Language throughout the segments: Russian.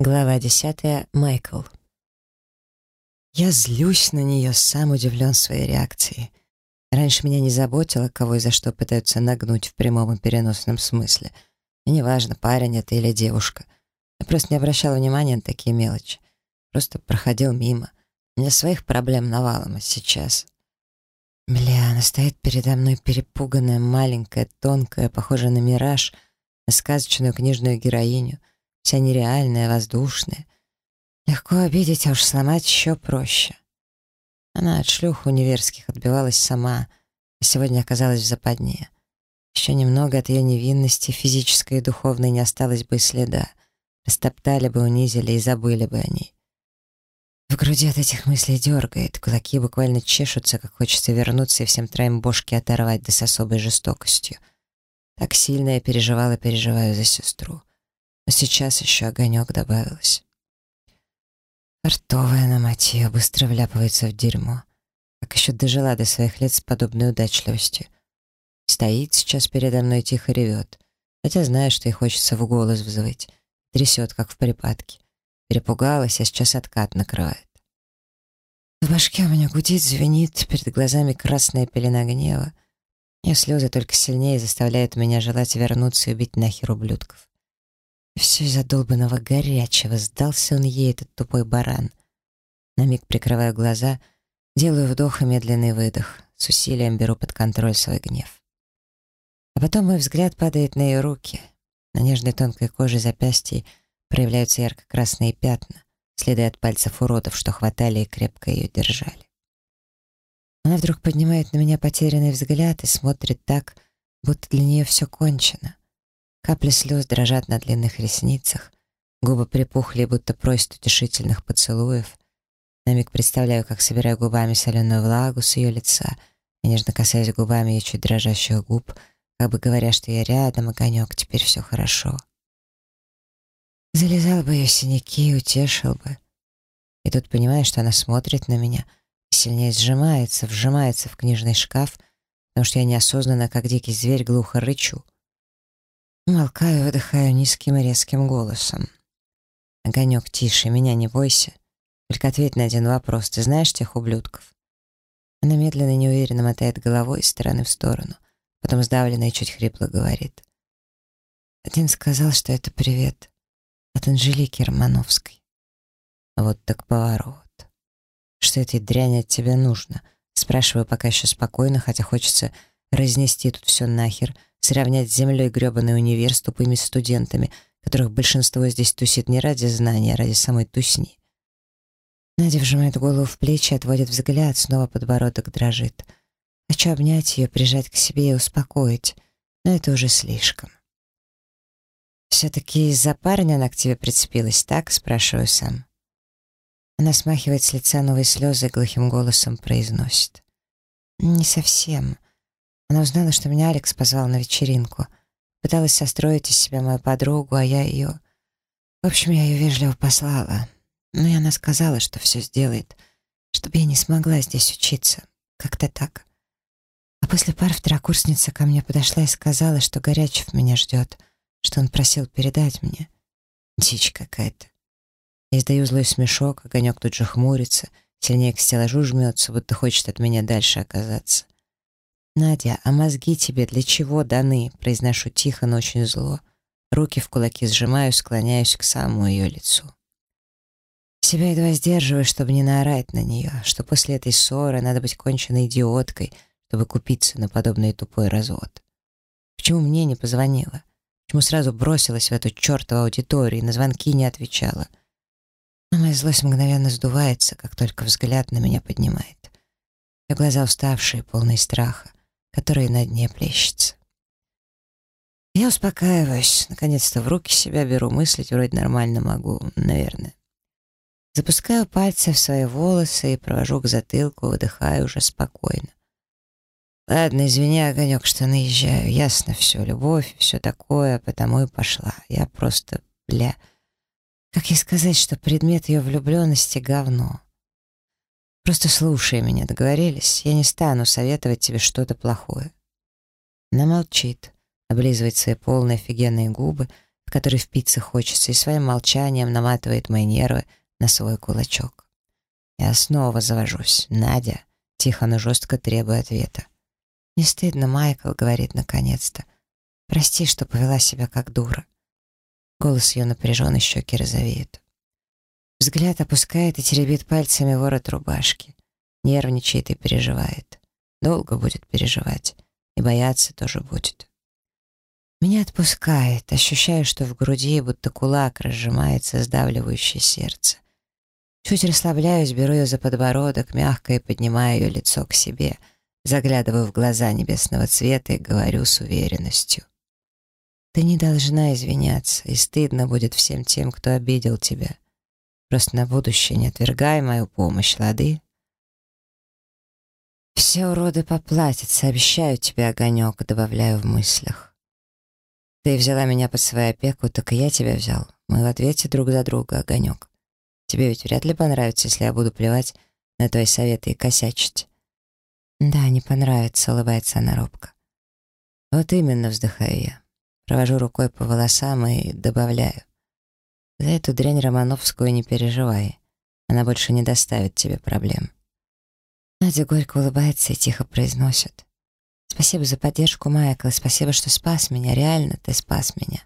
Глава десятая. Майкл. Я злюсь на нее, сам удивлен своей реакцией. Раньше меня не заботило, кого и за что пытаются нагнуть в прямом и переносном смысле. И неважно, парень это или девушка. Я просто не обращал внимания на такие мелочи. Просто проходил мимо. У меня своих проблем навалом, а сейчас... Бля, она стоит передо мной перепуганная, маленькая, тонкая, похожая на мираж, на сказочную книжную героиню — вся нереальная, воздушная. Легко обидеть, а уж сломать еще проще. Она от шлюх универских отбивалась сама, а сегодня оказалась в западне. Еще немного от ее невинности, физической и духовной, не осталось бы и следа. Растоптали бы, унизили и забыли бы о ней. В груди от этих мыслей дергает, кулаки буквально чешутся, как хочется вернуться и всем троим бошки оторвать, да с особой жестокостью. Так сильно я переживала и переживаю за сестру. Но сейчас еще огонек добавилось. Ртовая на мать ее быстро вляпывается в дерьмо. Как еще дожила до своих лет с подобной удачливостью. Стоит сейчас передо мной тихо ревет. Хотя знаю, что ей хочется в голос взвыть. Трясет, как в припадке. Перепугалась, а сейчас откат накрывает. В башке у меня гудит, звенит, перед глазами красная пелена гнева. Ее слезы только сильнее заставляют меня желать вернуться и убить нахер ублюдков. Все из-за долбанного горячего. Сдался он ей, этот тупой баран. На миг прикрываю глаза, делаю вдох и медленный выдох. С усилием беру под контроль свой гнев. А потом мой взгляд падает на ее руки. На нежной тонкой коже запястья проявляются ярко-красные пятна, следы от пальцев уродов, что хватали и крепко ее держали. Она вдруг поднимает на меня потерянный взгляд и смотрит так, будто для нее все кончено. Капли слез дрожат на длинных ресницах, губы припухли, будто просят утешительных поцелуев. На миг представляю, как собираю губами соленую влагу с ее лица и нежно касаюсь губами ее чуть дрожащих губ, как бы говоря, что я рядом, огонек, теперь все хорошо. Залезал бы ее синяки, утешил бы. И тут понимаю, что она смотрит на меня сильнее сжимается, вжимается в книжный шкаф, потому что я неосознанно, как дикий зверь, глухо рычу — Молкаю, выдыхаю низким и резким голосом. «Огонек, тише, меня не бойся. Только ответь на один вопрос. Ты знаешь тех ублюдков?» Она медленно и неуверенно мотает головой из стороны в сторону, потом сдавленно и чуть хрипло говорит. Один сказал, что это привет от Анжелики Романовской. Вот так поворот. Что этой дряни от тебя нужно? Спрашиваю пока еще спокойно, хотя хочется разнести тут все нахер — сравнять с землей гребаный универ с тупыми студентами, которых большинство здесь тусит не ради знания, а ради самой тусни. Надя вжимает голову в плечи, отводит взгляд, снова подбородок дрожит. Хочу обнять ее, прижать к себе и успокоить, но это уже слишком. «Все-таки из-за парня она к тебе прицепилась, так?» — спрашиваю сам. Она смахивает с лица новые слезы и глухим голосом произносит. «Не совсем. Она узнала, что меня Алекс позвал на вечеринку. Пыталась состроить из себя мою подругу, а я ее... В общем, я ее вежливо послала. Ну и она сказала, что все сделает, чтобы я не смогла здесь учиться. Как-то так. А после пар второкурсница ко мне подошла и сказала, что Горячев меня ждет, что он просил передать мне. Дичь какая-то. Я издаю злой смешок, огонек тут же хмурится, сильнее к стеллажу жмется, будто хочет от меня дальше оказаться. «Надя, а мозги тебе для чего даны?» Произношу тихо, но очень зло. Руки в кулаки сжимаю, склоняюсь к самому ее лицу. Себя едва сдерживаю, чтобы не наорать на нее, что после этой ссоры надо быть конченной идиоткой, чтобы купиться на подобный тупой развод. Почему мне не позвонила? Почему сразу бросилась в эту чертову аудиторию и на звонки не отвечала? Но моя злость мгновенно сдувается, как только взгляд на меня поднимает. Ее глаза уставшие, полные страха который на дне плещется. Я успокаиваюсь, наконец-то в руки себя беру, мыслить вроде нормально могу, наверное. Запускаю пальцы в свои волосы и провожу к затылку, выдыхаю уже спокойно. Ладно, извини, Огонек, что наезжаю. Ясно все, любовь, все такое, потому и пошла. Я просто, бля... Как ей сказать, что предмет ее влюбленности — говно? Просто слушай меня, договорились? Я не стану советовать тебе что-то плохое». Она молчит, облизывает свои полные офигенные губы, в который впиться хочется, и своим молчанием наматывает мои нервы на свой кулачок. Я снова завожусь. «Надя!» — тихо, но жестко требуя ответа. «Не стыдно, Майкл», — говорит наконец-то. «Прости, что повела себя как дура». Голос ее напряженный, щеки розовеют. Взгляд опускает и теребит пальцами ворот рубашки. Нервничает и переживает. Долго будет переживать. И бояться тоже будет. Меня отпускает, ощущаю, что в груди будто кулак разжимается сдавливающее сердце. Чуть расслабляюсь, беру ее за подбородок, мягко и поднимаю ее лицо к себе, заглядываю в глаза небесного цвета и говорю с уверенностью. Ты не должна извиняться, и стыдно будет всем тем, кто обидел тебя. Просто на будущее не отвергай мою помощь, лады? Все уроды поплатятся, обещаю тебе, огонек, добавляю в мыслях. Ты взяла меня под свою опеку, так и я тебя взял. Мы в ответе друг за друга, огонек. Тебе ведь вряд ли понравится, если я буду плевать на твои советы и косячить. Да, не понравится, улыбается она робко. Вот именно, вздыхаю я. Провожу рукой по волосам и добавляю. За эту дрянь Романовскую не переживай. Она больше не доставит тебе проблем. Надя горько улыбается и тихо произносит. Спасибо за поддержку, Майкл, спасибо, что спас меня, реально ты спас меня.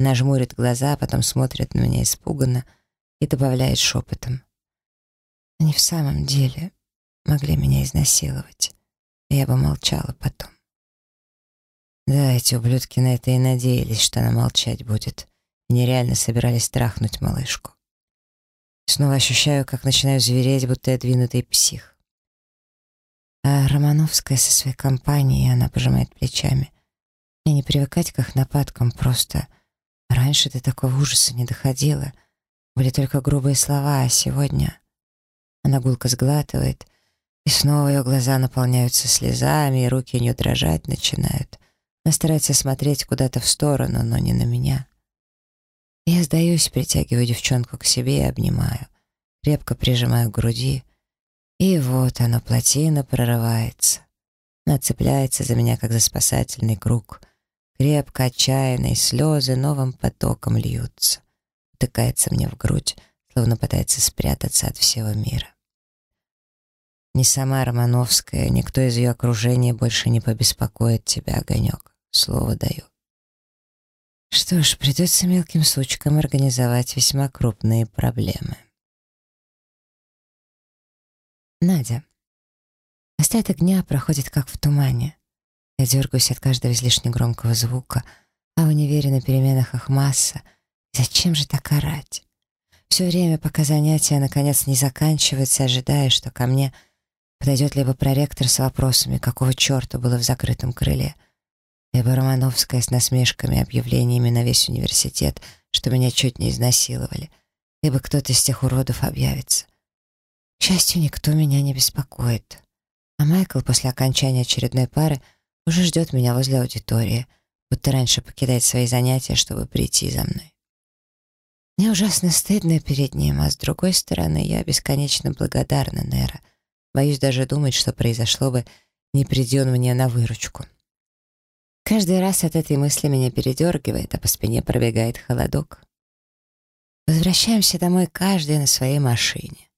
Она жмурит глаза, а потом смотрит на меня испуганно и добавляет шепотом. Они в самом деле могли меня изнасиловать, и я бы молчала потом. Да, эти ублюдки на это и надеялись, что она молчать будет. И нереально собирались трахнуть малышку. Снова ощущаю, как начинаю звереть, будто я двинутый псих. А Романовская со своей компанией, она пожимает плечами. Мне не привыкать к их нападкам, просто раньше до такого ужаса не доходило. Были только грубые слова, а сегодня... Она гулко сглатывает, и снова ее глаза наполняются слезами, и руки у нее дрожать начинают. Она старается смотреть куда-то в сторону, но не на меня. Я сдаюсь, притягиваю девчонку к себе и обнимаю. Крепко прижимаю к груди, и вот оно, плотина прорывается. Она цепляется за меня, как за спасательный круг. Крепко, отчаянно, и слезы новым потоком льются. Утыкается мне в грудь, словно пытается спрятаться от всего мира. Ни сама Романовская, никто из ее окружения больше не побеспокоит тебя, Огонек. Слово даю. Что ж, придется мелким сучкам организовать весьма крупные проблемы. Надя. Остаток дня проходит как в тумане. Я дергаюсь от каждого излишне громкого звука, а в универе на переменах их масса. Зачем же так орать? Все время, пока занятия наконец не заканчиваются, ожидая, что ко мне подойдет либо проректор с вопросами, какого черта было в закрытом крыле, либо Романовская с насмешками, объявлениями на весь университет, что меня чуть не изнасиловали, либо кто-то из тех уродов объявится — к счастью, никто меня не беспокоит. А Майкл после окончания очередной пары уже ждет меня возле аудитории, будто раньше покидает свои занятия, чтобы прийти за мной. Мне ужасно стыдно перед ним, а с другой стороны, я бесконечно благодарна Нера. Боюсь даже думать, что произошло бы, не приди он мне на выручку. Каждый раз от этой мысли меня передергивает, а по спине пробегает холодок. Возвращаемся домой каждый на своей машине.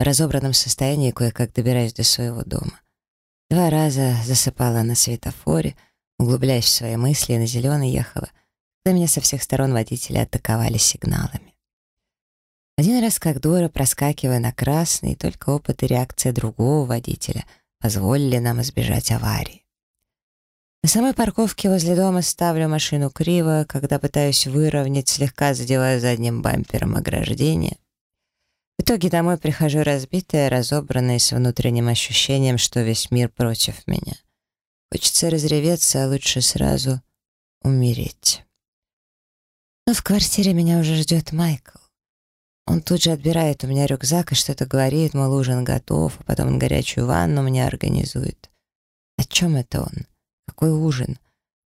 В разобранном состоянии кое-как добираюсь до своего дома. Два раза засыпала на светофоре, углубляясь в свои мысли, на зеленый ехала, когда меня со всех сторон водители атаковали сигналами. Один раз, как дура, проскакивая на красный, только опыт и реакция другого водителя позволили нам избежать аварии. На самой парковке возле дома ставлю машину криво, когда пытаюсь выровнять, слегка задеваю задним бампером ограждение. В итоге домой прихожу разбитая, разобранная, с внутренним ощущением, что весь мир против меня. Хочется разреветься, а лучше сразу умереть. Но в квартире меня уже ждет Майкл. Он тут же отбирает у меня рюкзак и что-то говорит, мол, ужин готов, а потом он горячую ванну мне организует. О чем это он? Какой ужин?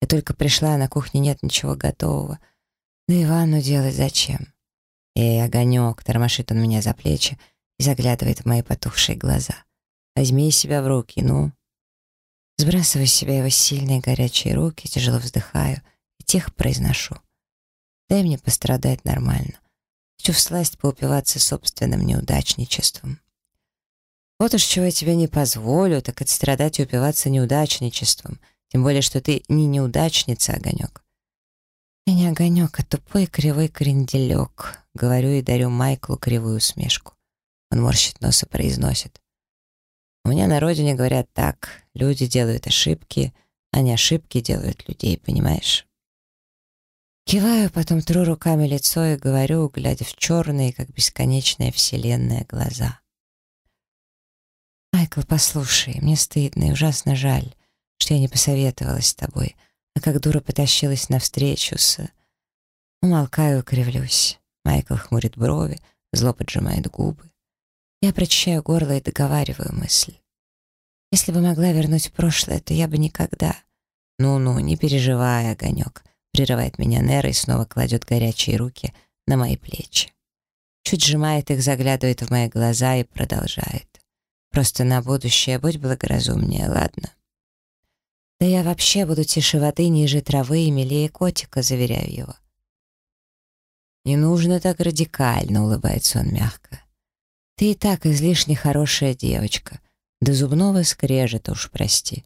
Я только пришла, а на кухне нет ничего готового. Да и ванну делать зачем? «Эй, огонек!» — тормошит он меня за плечи и заглядывает в мои потухшие глаза. «Возьми себя в руки, ну!» Сбрасываю с себя его сильные горячие руки, тяжело вздыхаю и тихо произношу. Дай мне пострадать нормально. Хочу всласть поупиваться собственным неудачничеством. Вот уж чего я тебе не позволю, так это страдать и упиваться неудачничеством. Тем более, что ты не неудачница, Огонек. Ты не Огонек, а тупой кривой кренделек. Говорю и дарю Майклу кривую усмешку. Он морщит нос и произносит. У меня на родине говорят так. Люди делают ошибки, а не ошибки делают людей, понимаешь? Киваю, потом тру руками лицо и говорю, глядя в черные, как бесконечная вселенная, глаза. «Майкл, послушай, мне стыдно и ужасно жаль, что я не посоветовалась с тобой, а как дура потащилась навстречу с...» Умолкаю кривлюсь. Майкл хмурит брови, зло поджимает губы. Я прочищаю горло и договариваю мысль. Если бы могла вернуть прошлое, то я бы никогда... «Ну-ну, не переживай, огонек», — прерывает меня Нера и снова кладет горячие руки на мои плечи. Чуть сжимает их, заглядывает в мои глаза и продолжает. Просто на будущее будь благоразумнее, ладно? Да я вообще буду тише воды, ниже травы и милее котика, заверяю его. Не нужно так радикально, улыбается он мягко. Ты и так излишне хорошая девочка. До зубного скрежета уж прости.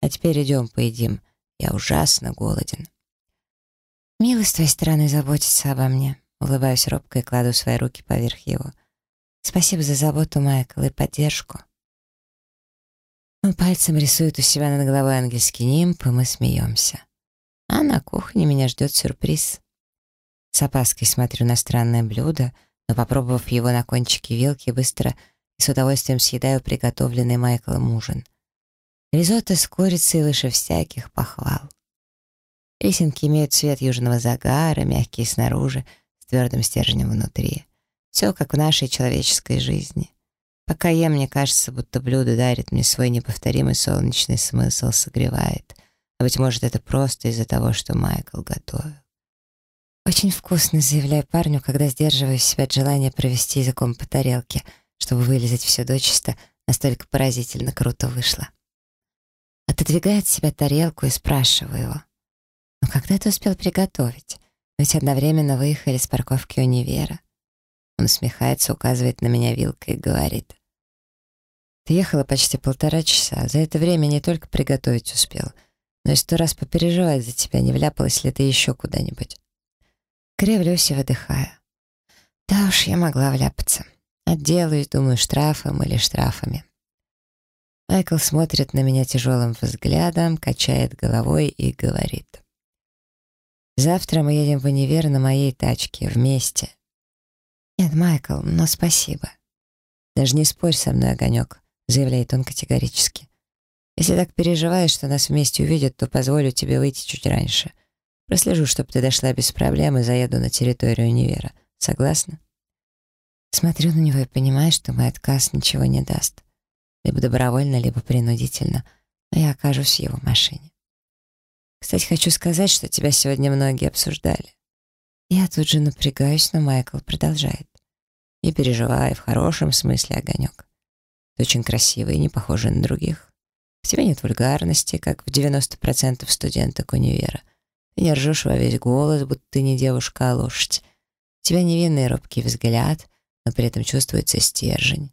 А теперь идем поедим. Я ужасно голоден. Мило с твоей стороны заботиться обо мне. Улыбаюсь робко и кладу свои руки поверх его. Спасибо за заботу, Майкл, и поддержку. Он пальцем рисует у себя над головой ангельский нимб, и мы смеемся. А на кухне меня ждет сюрприз. С опаской смотрю на странное блюдо, но, попробовав его на кончике вилки, быстро и с удовольствием съедаю приготовленный Майклом ужин. Ризотто с курицей выше всяких похвал. Рисинки имеют цвет южного загара, мягкие снаружи, с твердым стержнем внутри. Все как в нашей человеческой жизни. Пока ем, мне кажется, будто блюдо дарит мне свой неповторимый солнечный смысл, согревает. А быть может, это просто из-за того, что Майкл готовил. Очень вкусно, заявляю парню, когда сдерживаю себя от желания провести языком по тарелке, чтобы вылезать все дочисто, настолько поразительно круто вышло. Отодвигает себя тарелку и спрашиваю его. «Ну когда ты успел приготовить? Ведь одновременно выехали с парковки универа». Он усмехается, указывает на меня вилкой и говорит. «Ты ехала почти полтора часа. За это время не только приготовить успел, но и сто раз попереживать за тебя, не вляпалась ли ты еще куда-нибудь». Кривлюсь и выдыхаю. Да уж, я могла вляпаться. Отделаюсь, думаю, штрафом или штрафами. Майкл смотрит на меня тяжелым взглядом, качает головой и говорит. «Завтра мы едем в универ на моей тачке, вместе. «Нет, Майкл, но спасибо». «Даже не спорь со мной, Огонек», — заявляет он категорически. «Если так переживаешь, что нас вместе увидят, то позволю тебе выйти чуть раньше. Прослежу, чтобы ты дошла без проблем и заеду на территорию универа. Согласна?» Смотрю на него и понимаю, что мой отказ ничего не даст. Либо добровольно, либо принудительно, но я окажусь в его машине. Кстати, хочу сказать, что тебя сегодня многие обсуждали. Я тут же напрягаюсь, но Майкл продолжает. Не переживай, в хорошем смысле огонек. Ты очень красивый и не похожа на других. В тебе нет вульгарности, как в 90% студенток универа. Ты не ржешь во весь голос, будто ты не девушка, а лошадь. У тебя невинный робкий взгляд, но при этом чувствуется стержень.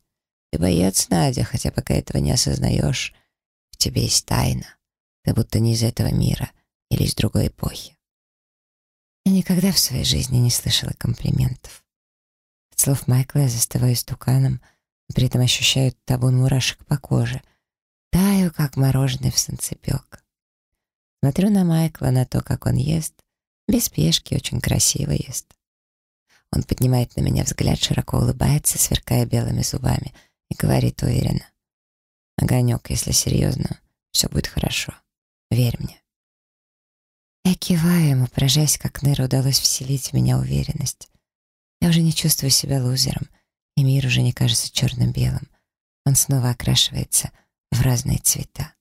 Ты боец, Надя, хотя пока этого не осознаешь. В тебе есть тайна. Ты будто не из этого мира или из другой эпохи. Я никогда в своей жизни не слышала комплиментов. От слов Майкла я застываю стуканом, при этом ощущаю табун мурашек по коже. Таю, как мороженое в санцепёк. Смотрю на Майкла, на то, как он ест. Без спешки, очень красиво ест. Он поднимает на меня взгляд, широко улыбается, сверкая белыми зубами, и говорит уверенно. «Огонек, если серьезно, все будет хорошо. Верь мне». Я киваю ему, поражаясь, как Неру удалось вселить в меня уверенность. Я уже не чувствую себя лузером, и мир уже не кажется черным-белым. Он снова окрашивается в разные цвета.